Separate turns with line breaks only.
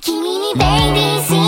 君にベイビー